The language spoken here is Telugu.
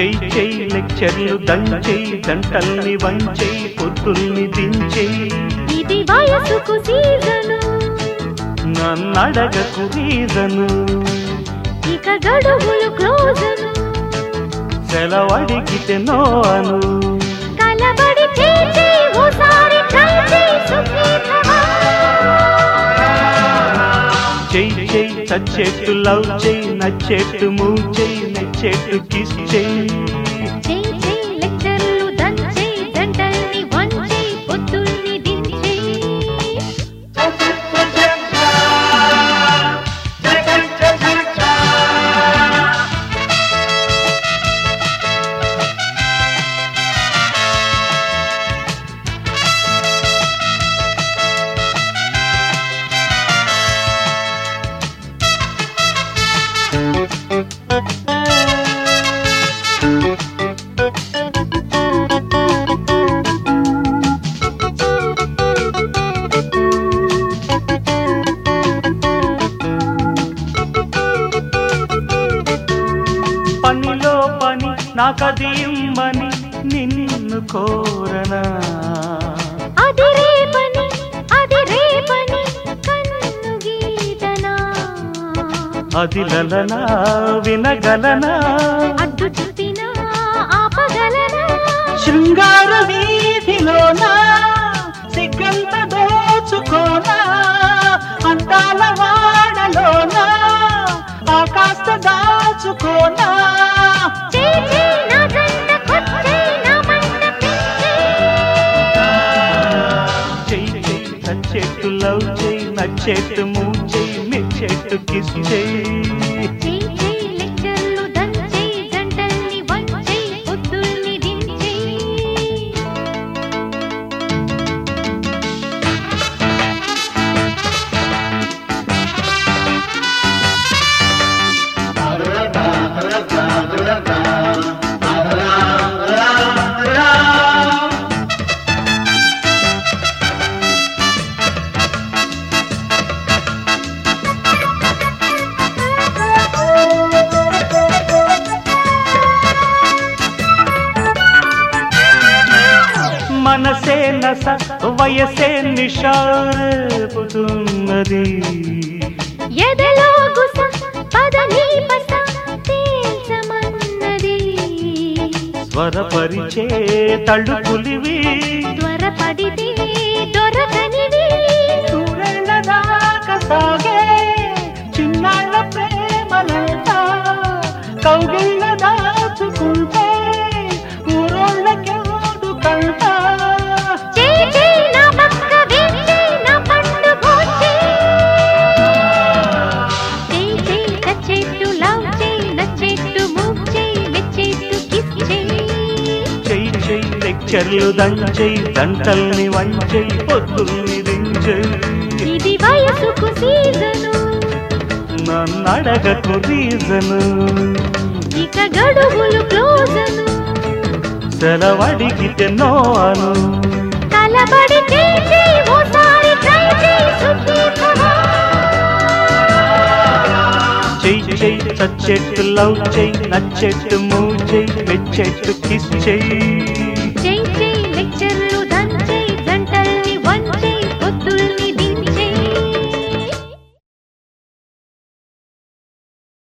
చెయ్యి చెయ్యి లెక్చర్లు దంచెయ్యి దంటల్ని వంచెయ్యి పొత్తుల్ని దించెయ్యి ఇది వయసుకు సీజను. నన్నడగకు రీజను ఇక గడువులు క్లోజను. సెలవడిగితే నో అను. కలబడి చేసి ఓసారి ట్రై చేయి సుఖీభవ. చెయ్యి చెయ్యి చచ్చేట్టు లవ్ చెయ్యి నచ్చేట్టు మూవ్ చెయ్యి నచ్చేట్టు కిస్ చెయ్యి నాకది ఇమ్మని నిన్ను కోరనా? అది రేపని అది రేపని కన్ను గీతనా? అది లలనా వినగలనా? అడ్డు ఆపగలనా? శృంగార వీధిలోనా? లవ్ చేయి నచ్చేట్టు మూవ్ చెయ్యి మెచ్చేట్టు కిస్ చేయి మనసే నస వయసే నిషారేపుతున్నది ఎదలో గుస పదని పస తేల్చమన్నది స్వరపరిచే త్వరపడితే దొరకనివి. నూరేళ్ళ దాకా సాగే చిన్నాళ్ళ ప్రేమలంతా కౌగిళ్ళ చెయ్యి లెక్చర్లు దంచెయ్యి దంటల్ని వంచెయ్యి పొద్దుల్ని దించెయ్యి ఇది వయసుకు సీజను. నన్నడగకు రీజను. ఇక గడువులు క్లోజను. సెలవడిగితే నో అను కలబడి చేసి ఓసారి ట్రై చేయి సుఖీభవ. చెయ్యి చెయ్యి చచ్చెట్టు లవ్ చెయ్యి నచ్చెట్టు మూవ్ చెయ్యి మెచ్చెట్టు కిస్ చెయ్యి చేయి చేయి